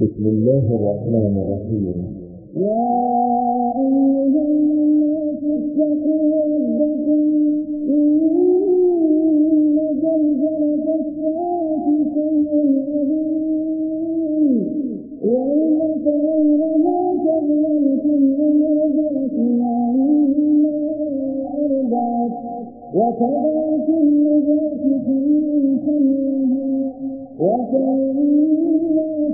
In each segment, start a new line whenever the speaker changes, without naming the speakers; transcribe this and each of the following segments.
بسم الله الرحمن الرحيم.
يا أيها الناس اتقوا ربكم. إن زلزلة الساعة شيء عظيم يوم ترونها تذهل كل مرضعة عما أرضعت وتضع كل ذات حمل حملها. وترى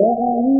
وأنه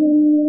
وإن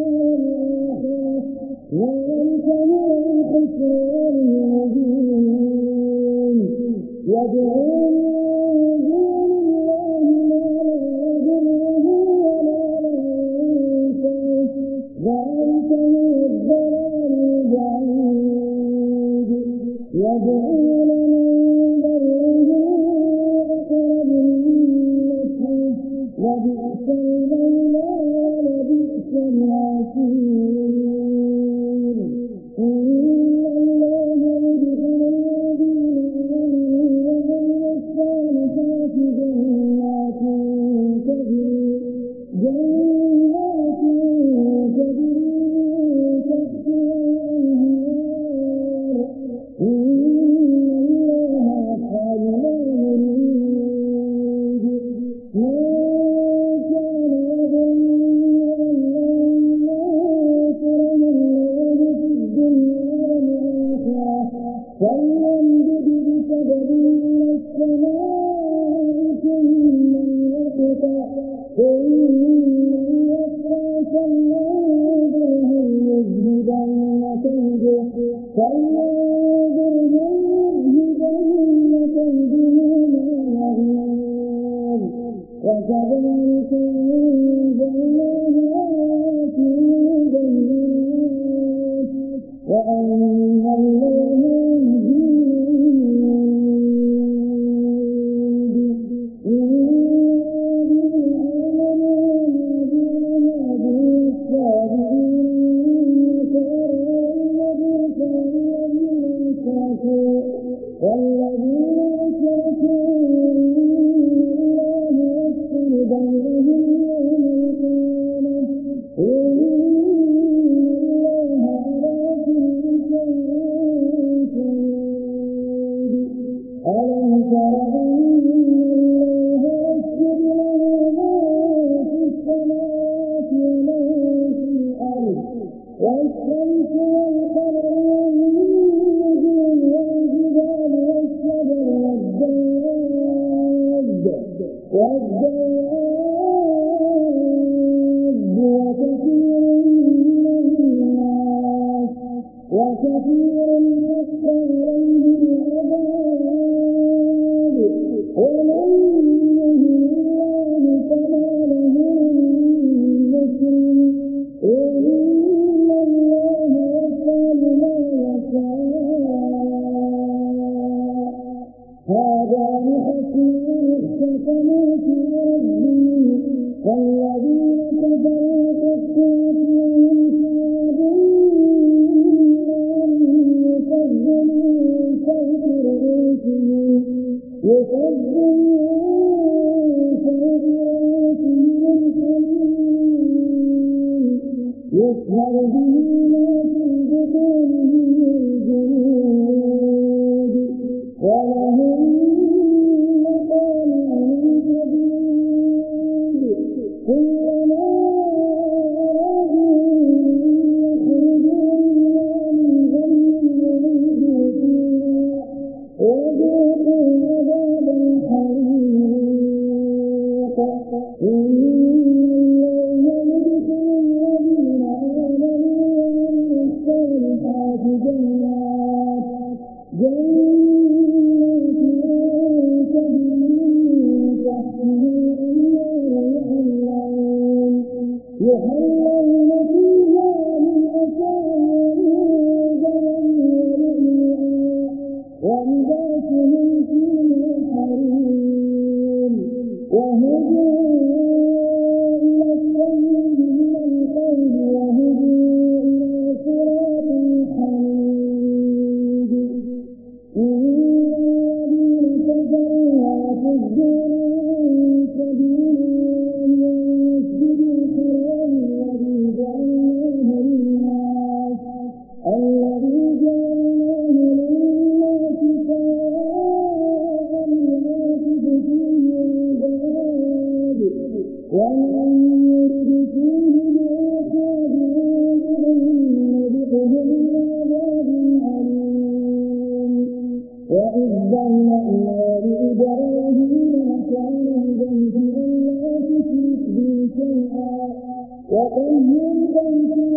وكثير من الناس وكثير يسهر به من جنود وله من وقل من كنتم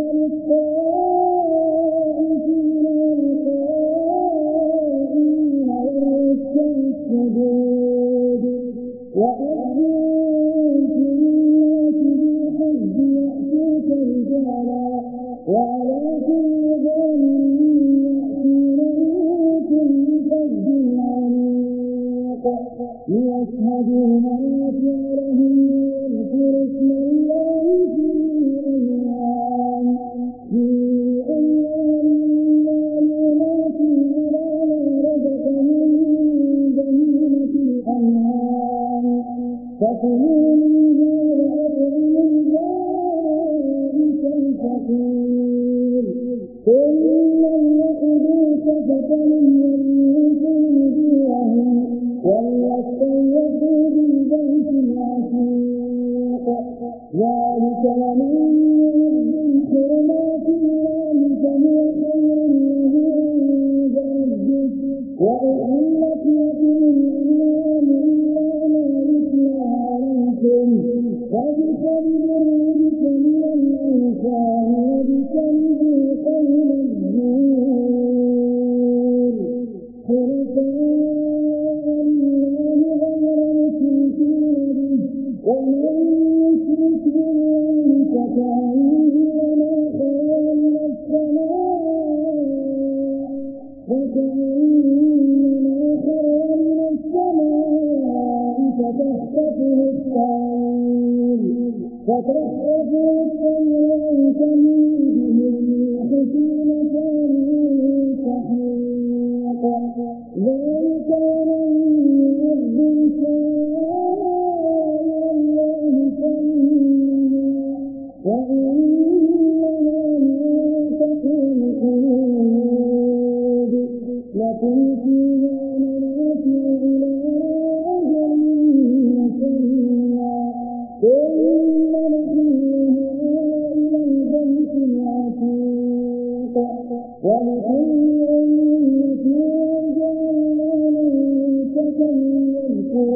Você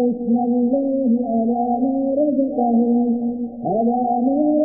اسم الله على ما رزقهم على ما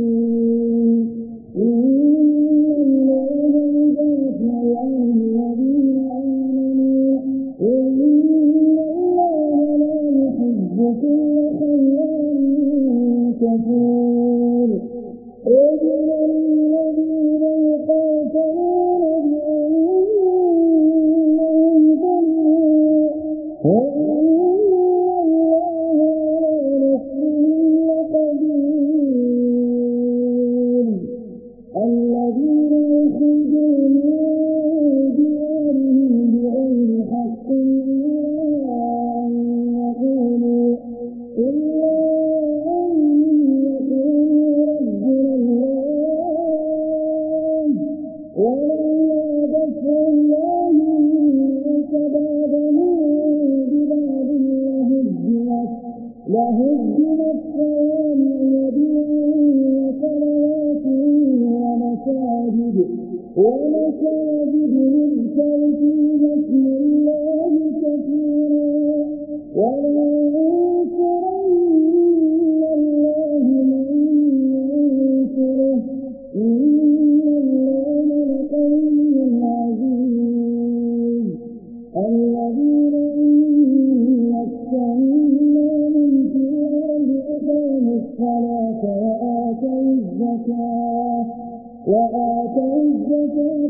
ou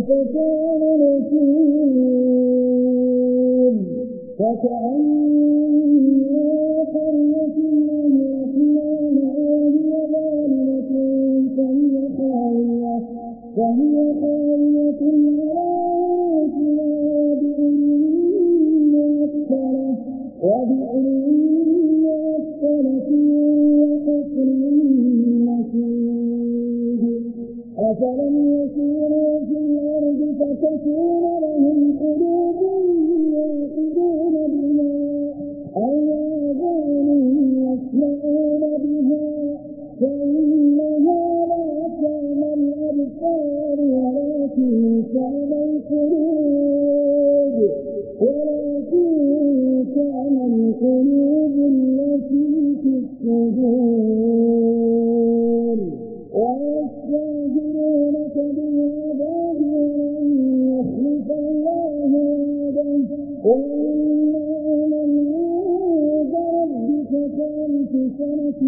فكان نكير فكأنما قرية الرحمن وهي ظالمة فهي خالية فهي خالية على إن من عند ربك ثالث سنة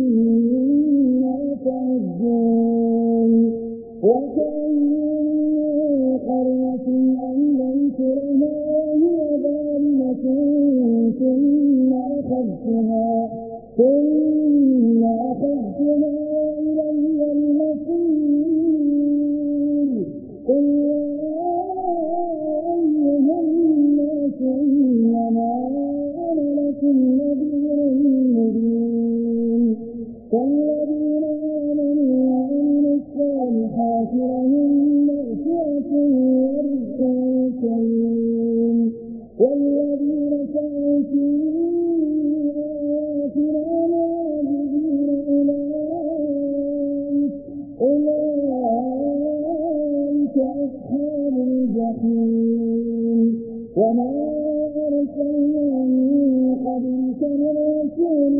وما أرسلنا من قبلك من رسول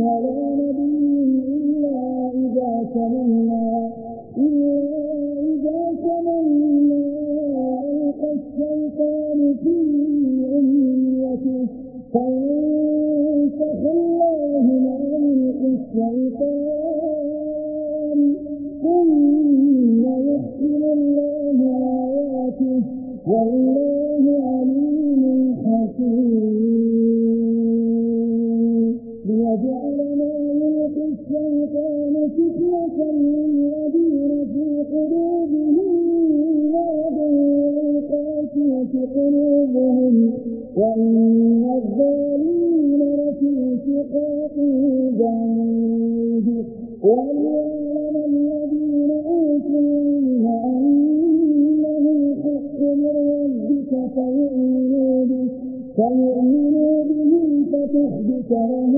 ولا ليجعل ما يلقي الشيطان فتنة للذين في قلوبهم مرض قلوبهم وإن الظالمين لفي شقاق بعيد ಮಾಡುವುದು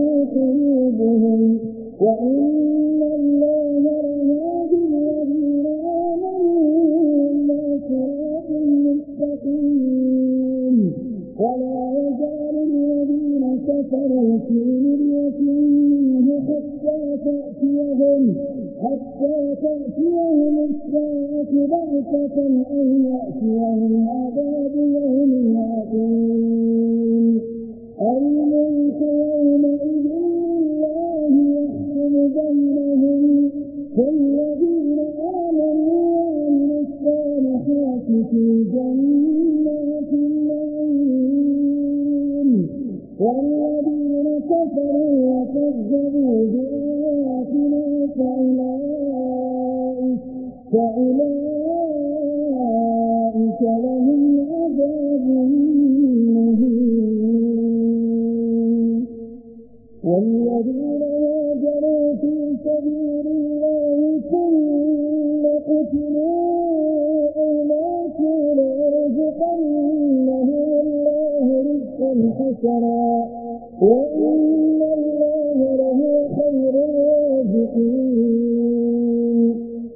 المؤمنين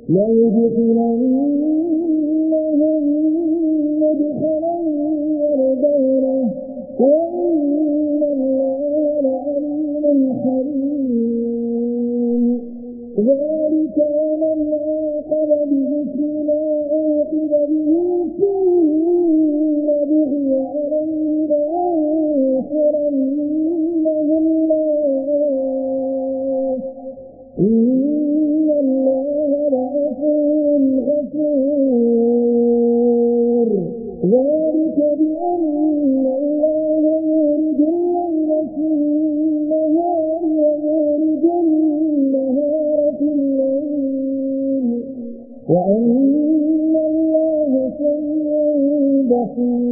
ليدخلن وأن الله سميع بصير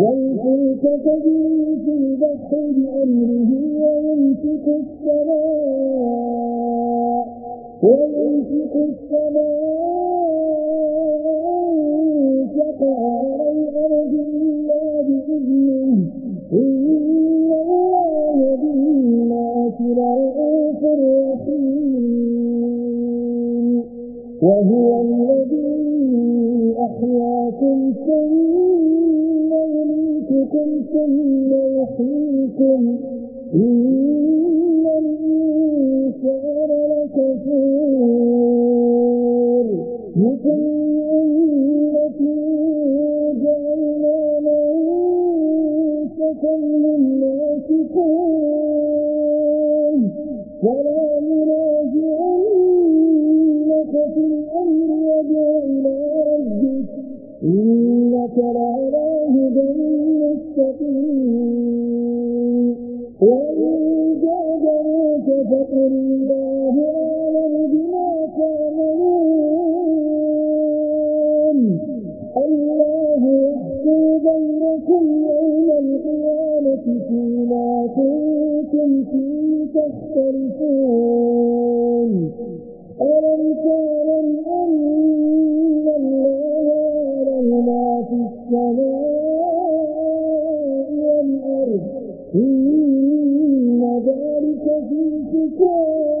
والفلك تجري في البحر بأمره ويمسك السماء ويمسك السماء يميتكم ثم يحييكم إن الإنسان لكفور لكل أمة جعلنا منسكا هم ناسكون ولا ينازعنك في الأمر وادع إلى ربك إنك لعلى هدى مستقيم وإن جادلوك فقل الله أعلم بما تعملون الله يحكم بينكم يوم القيامة فيما كنتم فيه تختلفون ألم تعلم أن الله يعلم ما في السماء 经过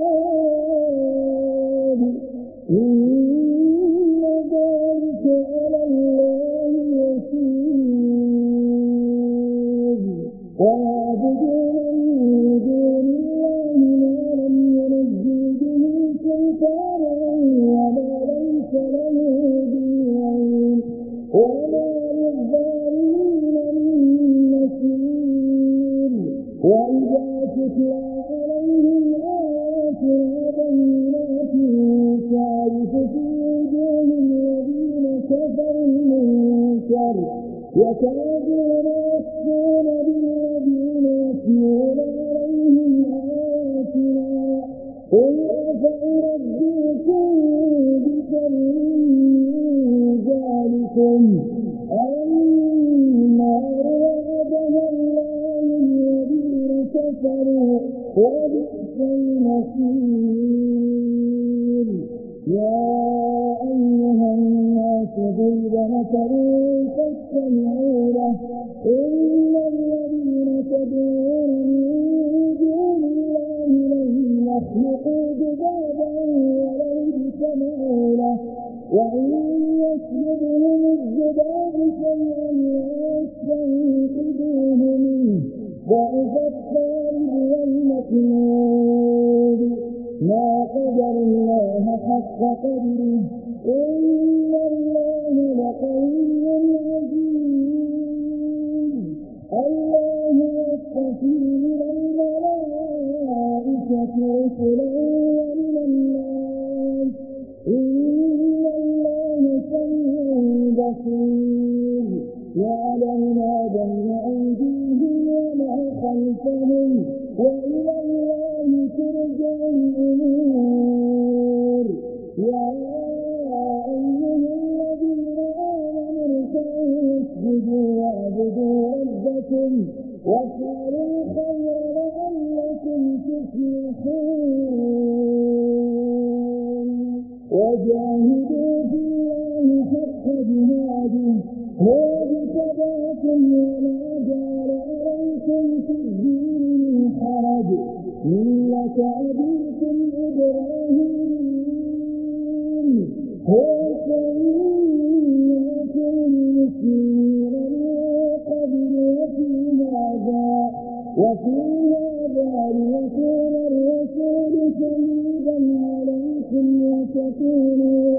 كفروا وبئس المصير حق قدره إن الله لقوي عزيز الله يصطفي من الملائكة رسلا ومن الناس إن الله سميع بصير يعلم ما بين أيديهم وما خلفهم جهاده هو اجتباكم وما جعل عليكم في الدين من ملة أبيكم إبراهيم هو سميكم المسلمين من قبل وفي هذا وفي هذا ليكون الرسول شهيدا عليكم وتكونوا